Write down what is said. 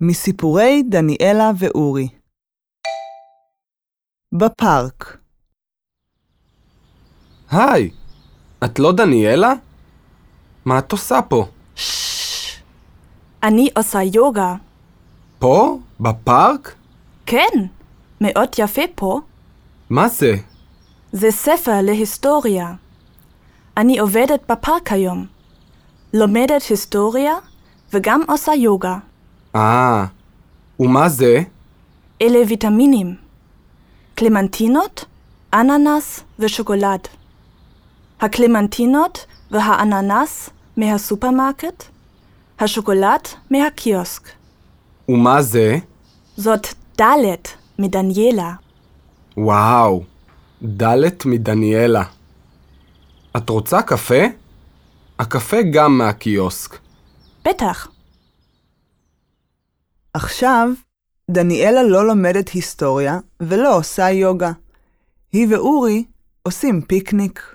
מסיפורי דניאלה ואורי בפארק היי, את לא דניאלה? מה את עושה פה? אני עושה יוגה. פה? בפארק? כן, מאוד יפה פה. מה זה? זה ספר להיסטוריה. אני עובדת בפארק היום. לומדת היסטוריה וגם עושה יוגה. אה, ומה זה? אלה ויטמינים. קלמנטינות, אננס ושוקולד. הקלמנטינות והאננס מהסופרמרקט, השוקולד מהקיוסק. ומה זה? זאת דלת מדניאלה. וואו, דלת מדניאלה. את רוצה קפה? הקפה גם מהקיוסק. בטח, עכשיו, דניאלה לא לומדת היסטוריה ולא עושה יוגה. היא ואורי עושים פיקניק.